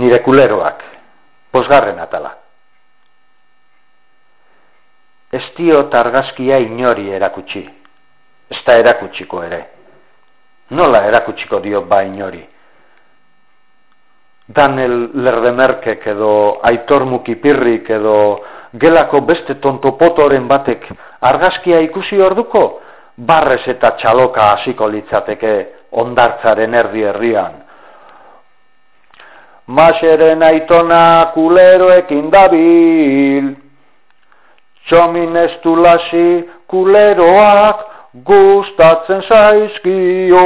nire kuleroak, posgarren atala. Ez dio targazkia inori erakutsi, ez da erakutsiko ere. Nola erakutsiko dio ba inori? Daniel Lerdemerkek edo Aitor Mukipirrik edo gelako beste tontopotoren batek argazkia ikusi orduko, barrez eta txaloka hasiko litzateke ondartzaren erdi herrian. Maseren aitona kuleroekin dabil, txomin ez lasi kuleroak gustatzen zaizkio.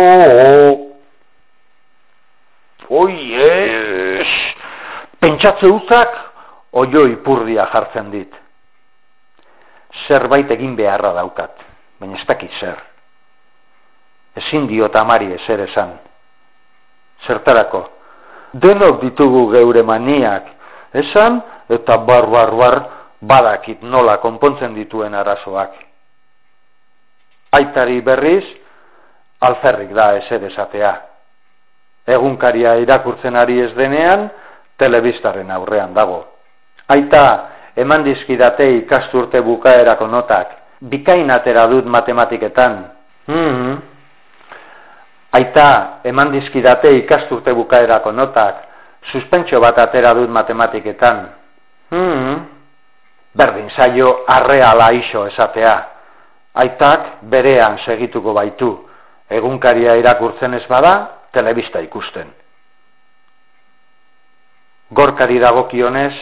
Oies, pentsatze utzak, oioi purdia jartzen dit. Zerbait egin beharra daukat, baina ez dakit zer. Ezin diot amari ezer esan. Zertarako, denok ditugu geure maniak, esan eta bar, bar, bar, badakit nola konpontzen dituen arazoak. Aitari berriz, alferrik da ezer esatea. Egunkaria irakurtzen ari ez denean, telebistaren aurrean dago. Aita, eman dizkidate ikasturte bukaerako notak, bikain atera dut matematiketan. Mm Aita, eman dizkidate ikasturte bukaerako notak, suspentsio bat atera dut matematiketan. Mm Berdin zaio arreala iso esatea. Aitak berean segituko baitu, egunkaria irakurtzen ez bada, telebista ikusten. Gorkari dagokionez,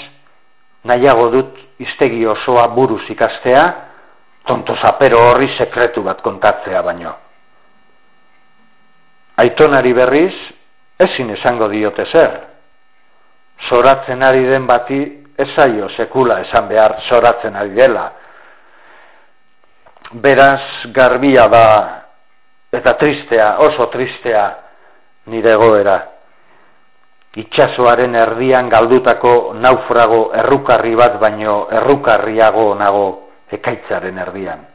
nahiago dut iztegi osoa buruz ikastea, tonto zapero horri sekretu bat kontatzea baino. Aitonari berriz, ezin esango diote zer. Zoratzen ari den bati, ezaio sekula esan behar zoratzen ari dela. Beraz, garbia da, eta tristea, oso tristea, nire goera. Itxasoaren erdian galdutako naufrago errukarri bat baino errukarriago nago ekaitzaren erdian.